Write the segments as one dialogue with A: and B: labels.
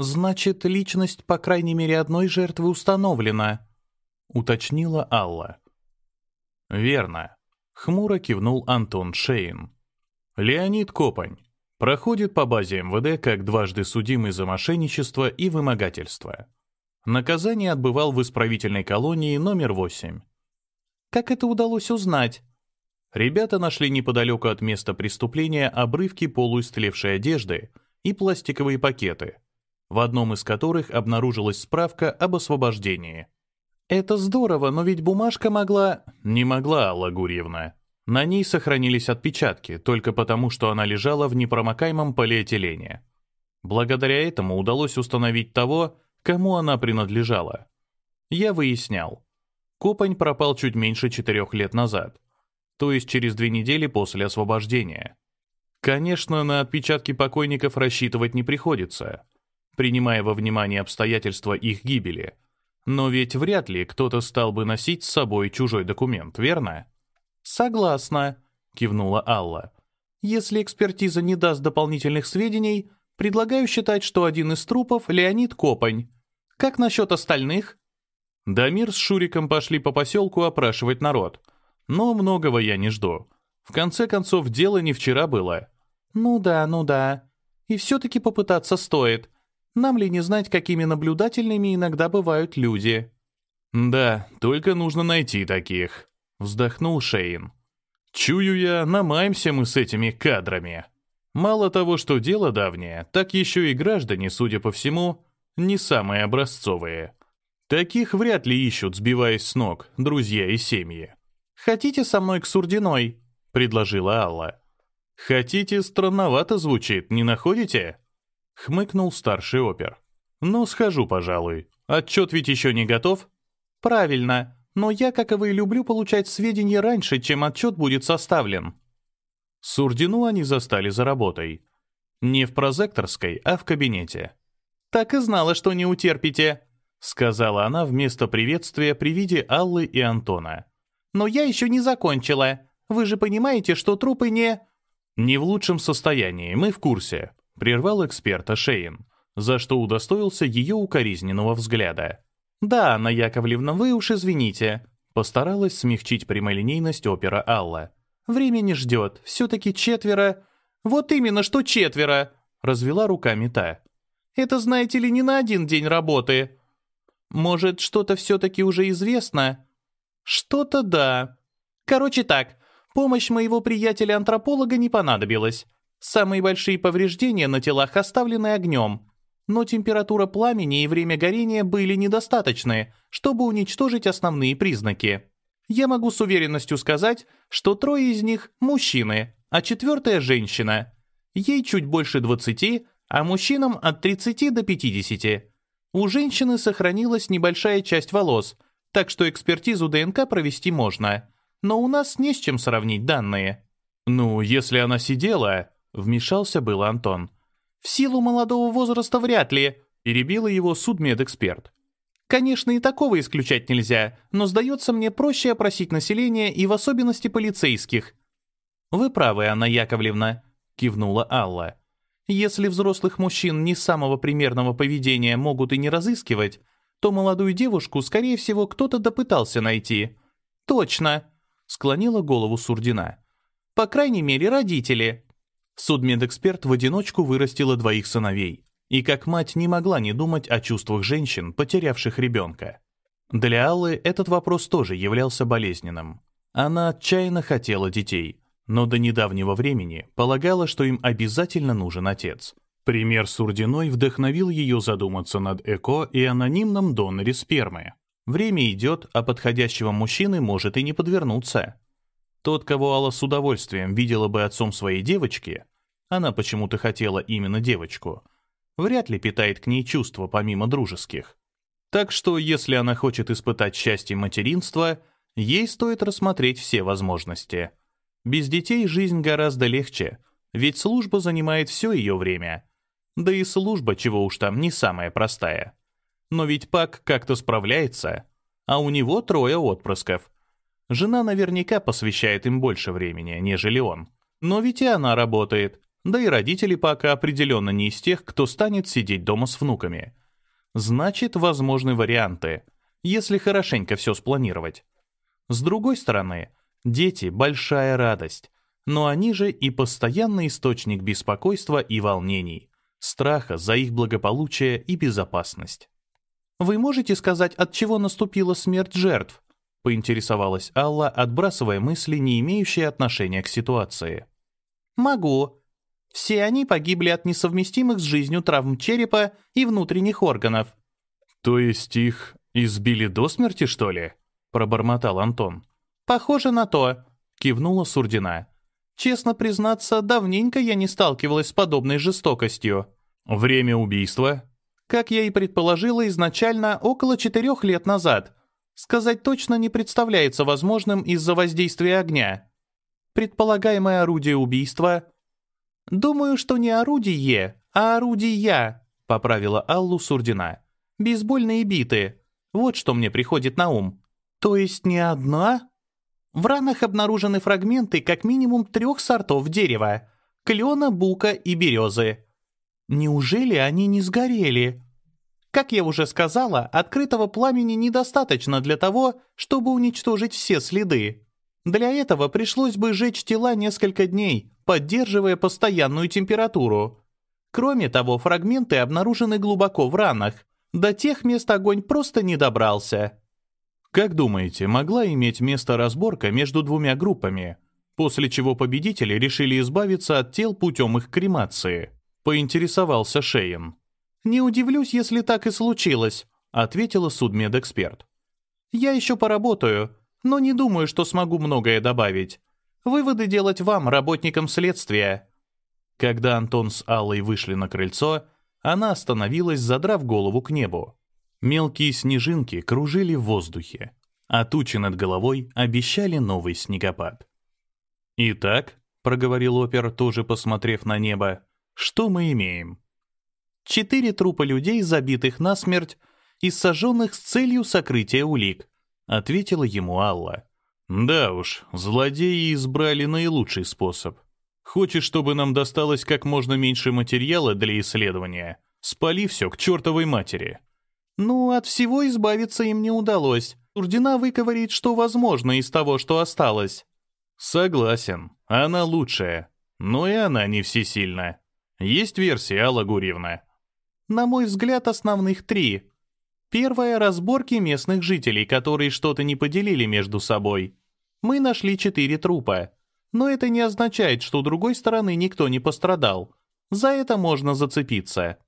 A: «Значит, личность, по крайней мере, одной жертвы установлена», — уточнила Алла.
B: «Верно», — хмуро кивнул Антон Шейн. «Леонид Копань проходит по базе МВД как дважды судимый за мошенничество и вымогательство. Наказание отбывал в исправительной колонии номер 8.
A: Как это удалось узнать?
B: Ребята нашли неподалеку от места преступления обрывки полуистлевшей одежды и пластиковые пакеты, в одном из которых обнаружилась справка об освобождении.
A: «Это здорово, но ведь бумажка могла...»
B: «Не могла, Алла Гурьевна. На ней сохранились отпечатки, только потому, что она лежала в непромокаемом полиэтилене. Благодаря этому удалось установить того, кому она принадлежала. Я выяснял. Копань пропал чуть меньше четырех лет назад, то есть через две недели после освобождения. Конечно, на отпечатки покойников рассчитывать не приходится — принимая во внимание обстоятельства их гибели. Но ведь вряд ли кто-то стал бы носить с собой чужой документ, верно?
A: «Согласна», — кивнула Алла. «Если экспертиза не даст дополнительных сведений, предлагаю считать, что один из трупов — Леонид Копань. Как насчет остальных?»
B: Дамир с Шуриком пошли по поселку опрашивать народ. Но многого я не жду. В конце концов, дело не вчера было.
A: «Ну да, ну да. И все-таки попытаться стоит. Нам ли не знать, какими наблюдательными иногда бывают люди?»
B: «Да, только нужно найти таких», — вздохнул Шейн. «Чую я, намаемся мы с этими кадрами. Мало того, что дело давнее, так еще и граждане, судя по всему, не самые образцовые. Таких вряд ли ищут, сбиваясь с ног, друзья и семьи».
A: «Хотите со мной к Сурдиной?» — предложила Алла.
B: «Хотите, странновато звучит, не находите?» — хмыкнул старший опер. «Ну, схожу, пожалуй. Отчет ведь еще не готов?»
A: «Правильно. Но я, как и вы, люблю получать сведения раньше, чем отчет будет составлен».
B: Сурдину они застали за работой. Не в прозекторской, а в кабинете.
A: «Так и знала, что не утерпите», —
B: сказала она вместо приветствия при виде Аллы и Антона.
A: «Но я еще не закончила. Вы же понимаете, что трупы не...»
B: «Не в лучшем состоянии, мы в курсе», прервал эксперта Шейн, за что удостоился ее укоризненного взгляда.
A: «Да, Анна Яковлевна, вы уж извините»,
B: постаралась смягчить прямолинейность опера Алла.
A: «Время не ждет, все-таки четверо...» «Вот именно, что четверо!» развела руками та. «Это, знаете ли, не на один день работы. Может, что-то все-таки уже известно?» «Что-то да. Короче так, помощь моего приятеля-антрополога не понадобилась. Самые большие повреждения на телах оставлены огнем, но температура пламени и время горения были недостаточны, чтобы уничтожить основные признаки. Я могу с уверенностью сказать, что трое из них – мужчины, а четвертая – женщина. Ей чуть больше 20, а мужчинам от 30 до 50. У женщины сохранилась небольшая часть волос, так что экспертизу ДНК провести можно. Но у нас не с чем сравнить данные.
B: Ну, если она сидела, Вмешался был Антон.
A: «В силу молодого возраста вряд ли», — перебила его судмедэксперт. «Конечно, и такого исключать нельзя, но, сдается мне, проще опросить население и в особенности полицейских». «Вы правы, Анна Яковлевна», — кивнула Алла. «Если взрослых мужчин не самого примерного поведения могут и не разыскивать, то молодую девушку, скорее всего, кто-то допытался найти». «Точно», — склонила голову Сурдина. «По крайней мере, родители».
B: Судмедэксперт в одиночку вырастила двоих сыновей, и как мать не могла не думать о чувствах женщин, потерявших ребенка. Для Аллы этот вопрос тоже являлся болезненным. Она отчаянно хотела детей, но до недавнего времени полагала, что им обязательно нужен отец. Пример Сурдиной вдохновил ее задуматься над ЭКО и анонимном доноре спермы. Время идет, а подходящего мужчины может и не подвернуться. Тот, кого Алла с удовольствием видела бы отцом своей девочки, она почему-то хотела именно девочку, вряд ли питает к ней чувства помимо дружеских. Так что, если она хочет испытать счастье материнства, ей стоит рассмотреть все возможности. Без детей жизнь гораздо легче, ведь служба занимает все ее время. Да и служба, чего уж там, не самая простая. Но ведь Пак как-то справляется, а у него трое отпрысков. Жена наверняка посвящает им больше времени, нежели он. Но ведь и она работает, Да и родители пока определенно не из тех, кто станет сидеть дома с внуками. Значит, возможны варианты, если хорошенько все спланировать. С другой стороны, дети — большая радость, но они же и постоянный источник беспокойства и волнений, страха за их благополучие и безопасность. «Вы можете сказать, от чего наступила смерть жертв?» — поинтересовалась Алла, отбрасывая мысли, не имеющие отношения к ситуации. «Могу. Все они погибли от несовместимых с жизнью травм черепа и внутренних органов». «То есть их избили до смерти, что ли?» — пробормотал Антон.
A: «Похоже на то», — кивнула Сурдина. «Честно признаться, давненько я не сталкивалась с подобной жестокостью».
B: «Время убийства?»
A: Как я и предположила изначально, около четырех лет назад. Сказать точно не представляется возможным из-за воздействия огня. Предполагаемое орудие убийства... «Думаю, что не орудие, а орудия», — поправила Аллу Сурдина. «Бейсбольные биты. Вот что мне приходит на ум». «То есть не одна?» В ранах обнаружены фрагменты как минимум трех сортов дерева — клена, бука и березы. Неужели они не сгорели? Как я уже сказала, открытого пламени недостаточно для того, чтобы уничтожить все следы. Для этого пришлось бы жечь тела несколько дней, поддерживая постоянную температуру. Кроме того, фрагменты обнаружены глубоко в ранах. До тех мест огонь просто не добрался.
B: Как думаете, могла иметь место разборка между двумя группами, после чего победители решили избавиться от тел путем их кремации? Поинтересовался Шейн.
A: «Не удивлюсь, если так и случилось», — ответила судмедэксперт. «Я еще поработаю, но не думаю, что смогу многое добавить. Выводы делать вам, работникам следствия».
B: Когда Антон с Аллой вышли на крыльцо, она остановилась, задрав голову к небу. Мелкие снежинки кружили в воздухе, а тучи над головой обещали новый снегопад. «Итак», — проговорил опер, тоже посмотрев на небо, — «что мы имеем?»
A: «Четыре трупа людей, забитых насмерть и сожженных с целью сокрытия улик», — ответила ему Алла.
B: «Да уж, злодеи избрали наилучший способ. Хочешь, чтобы нам досталось как можно меньше материала для исследования? Спали все к чертовой матери».
A: Ну, от всего избавиться им не удалось. Урдина выковырит, что возможно из того, что осталось.
B: Согласен, она лучшая. Но и она не всесильна. Есть версия, Алла Гурьевна?
A: На мой взгляд, основных три. Первая — разборки местных жителей, которые что-то не поделили между собой. Мы нашли четыре трупа. Но это не означает, что другой стороны никто не пострадал. За это можно зацепиться.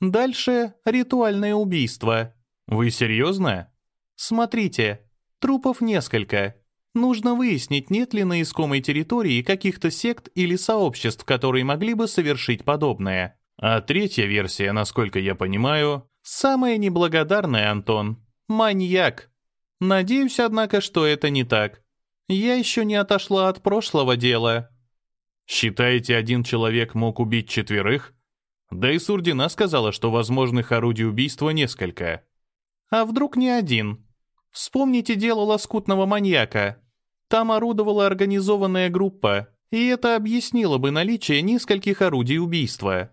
A: Дальше ритуальное убийство.
B: Вы серьезно?
A: Смотрите, трупов несколько. Нужно выяснить, нет ли на искомой территории каких-то сект или сообществ, которые могли бы совершить подобное.
B: А третья версия, насколько я понимаю...
A: Самая неблагодарная, Антон. Маньяк. Надеюсь, однако, что это не так. Я еще не отошла от прошлого дела.
B: Считаете, один человек мог убить четверых? Да и Сурдина сказала, что возможных орудий убийства несколько.
A: А вдруг не один? Вспомните дело лоскутного маньяка. Там орудовала организованная группа, и это объяснило бы наличие нескольких орудий убийства.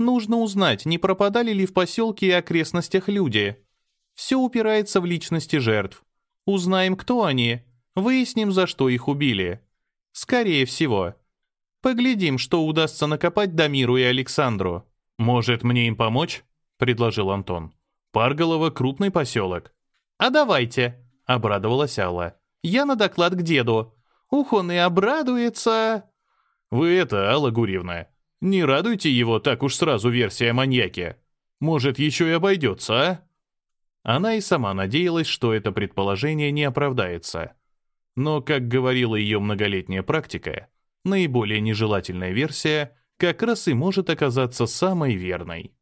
A: Нужно узнать, не пропадали ли в поселке и окрестностях люди. Все упирается в личности жертв. Узнаем, кто они, выясним, за что их убили. Скорее всего. Поглядим, что удастся накопать Дамиру и Александру.
B: «Может, мне им помочь?» — предложил Антон. «Парголово — крупный поселок».
A: «А давайте», — обрадовалась Алла. «Я на доклад к деду. Ух, он и обрадуется».
B: «Вы это, Алла Гурьевна, не радуйте его так уж сразу версия маньяки. Может, еще и обойдется, а?» Она и сама надеялась, что это предположение не оправдается. Но, как говорила ее многолетняя практика, наиболее нежелательная версия как раз и может оказаться самой верной.